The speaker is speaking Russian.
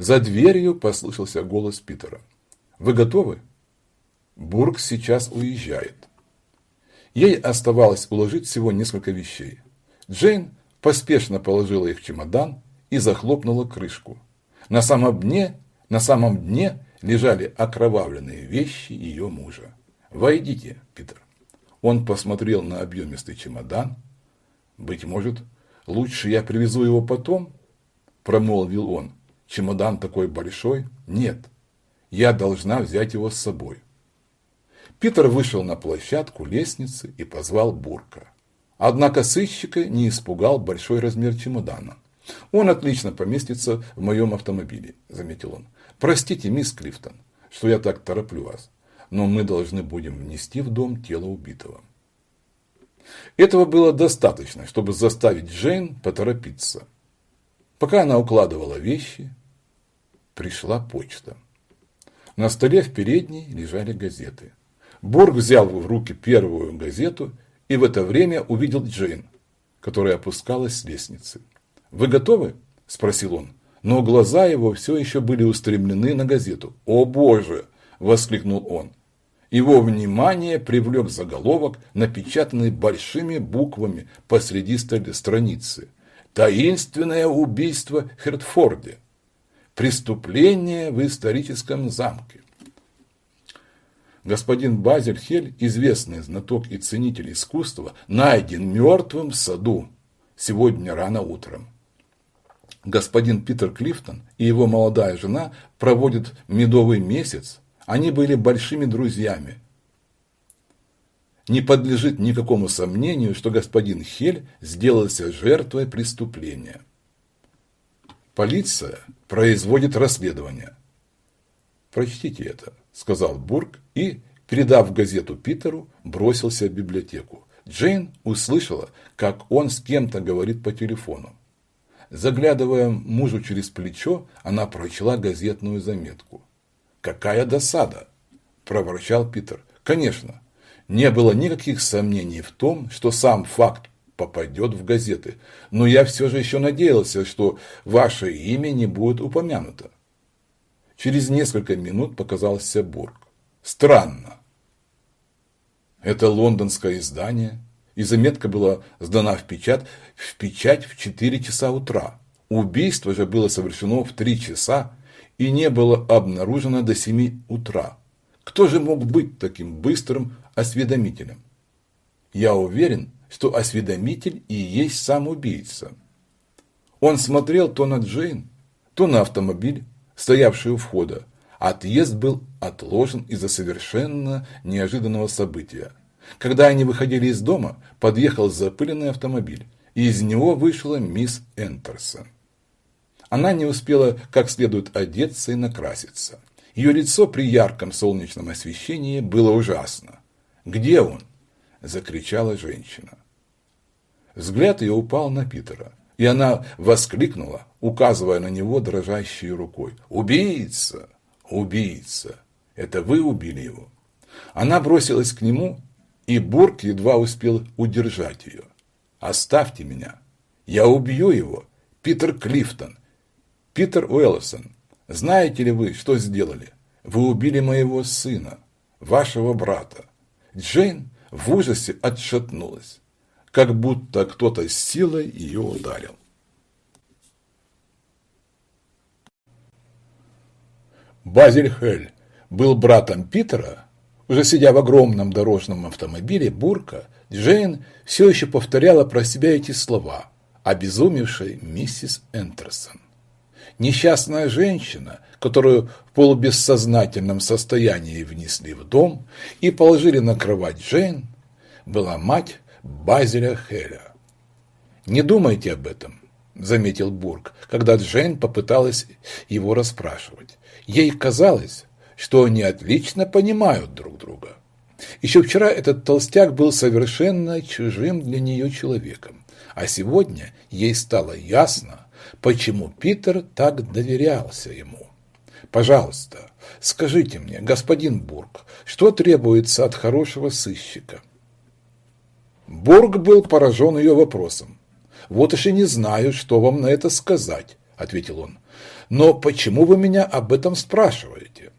За дверью послышался голос Питера. «Вы готовы?» Бург сейчас уезжает. Ей оставалось уложить всего несколько вещей. Джейн поспешно положила их в чемодан и захлопнула крышку. На самом дне, на самом дне лежали окровавленные вещи ее мужа. «Войдите, Питер». Он посмотрел на объемистый чемодан. «Быть может, лучше я привезу его потом?» – промолвил он. «Чемодан такой большой? Нет, я должна взять его с собой». Питер вышел на площадку лестницы и позвал Бурка. Однако сыщика не испугал большой размер чемодана. «Он отлично поместится в моем автомобиле», – заметил он. «Простите, мисс Клифтон, что я так тороплю вас но мы должны будем внести в дом тело убитого. Этого было достаточно, чтобы заставить Джейн поторопиться. Пока она укладывала вещи, пришла почта. На столе в передней лежали газеты. Борг взял в руки первую газету и в это время увидел Джейн, которая опускалась с лестницы. «Вы готовы?» – спросил он. Но глаза его все еще были устремлены на газету. «О боже!» – воскликнул он. Его внимание привлек заголовок, напечатанный большими буквами посреди страницы. «Таинственное убийство Хертфорде. Преступление в историческом замке». Господин Базель Хель, известный знаток и ценитель искусства, найден мертвым в саду сегодня рано утром. Господин Питер Клифтон и его молодая жена проводят медовый месяц они были большими друзьями. Не подлежит никакому сомнению, что господин Хель сделался жертвой преступления. Полиция производит расследование. «Прочтите это», – сказал Бург и, передав газету Питеру, бросился в библиотеку. Джейн услышала, как он с кем-то говорит по телефону. Заглядывая мужу через плечо, она прочла газетную заметку. «Какая досада!» – проворчал Питер. «Конечно, не было никаких сомнений в том, что сам факт попадет в газеты, но я все же еще надеялся, что ваше имя не будет упомянуто». Через несколько минут показался Бург. «Странно. Это лондонское издание, и заметка была сдана в печать в печать в 4 часа утра. Убийство же было совершено в 3 часа и не было обнаружено до 7 утра. Кто же мог быть таким быстрым осведомителем? Я уверен, что осведомитель и есть сам убийца. Он смотрел то на Джейн, то на автомобиль, стоявший у входа. Отъезд был отложен из-за совершенно неожиданного события. Когда они выходили из дома, подъехал запыленный автомобиль, и из него вышла мисс Энтерсон. Она не успела как следует одеться и накраситься. Ее лицо при ярком солнечном освещении было ужасно. «Где он?» – закричала женщина. Взгляд ее упал на Питера, и она воскликнула, указывая на него дрожащей рукой. «Убийца! Убийца! Это вы убили его!» Она бросилась к нему, и Бург едва успел удержать ее. «Оставьте меня! Я убью его! Питер Клифтон! Питер Уэллсон, знаете ли вы, что сделали? Вы убили моего сына, вашего брата. Джейн в ужасе отшатнулась, как будто кто-то с силой ее ударил. Базиль Хель был братом Питера, уже сидя в огромном дорожном автомобиле Бурка, Джейн все еще повторяла про себя эти слова, обезумевшей миссис Энтерсон. Несчастная женщина, которую в полубессознательном состоянии внесли в дом и положили на кровать Джейн, была мать Базеля Хеля. «Не думайте об этом», – заметил Бург, когда Джейн попыталась его расспрашивать. Ей казалось, что они отлично понимают друг друга. Еще вчера этот толстяк был совершенно чужим для нее человеком, а сегодня ей стало ясно, почему Питер так доверялся ему. Пожалуйста, скажите мне, господин Бург, что требуется от хорошего сыщика? Бург был поражен ее вопросом. «Вот уж и не знаю, что вам на это сказать», – ответил он. Но почему вы меня об этом спрашиваете?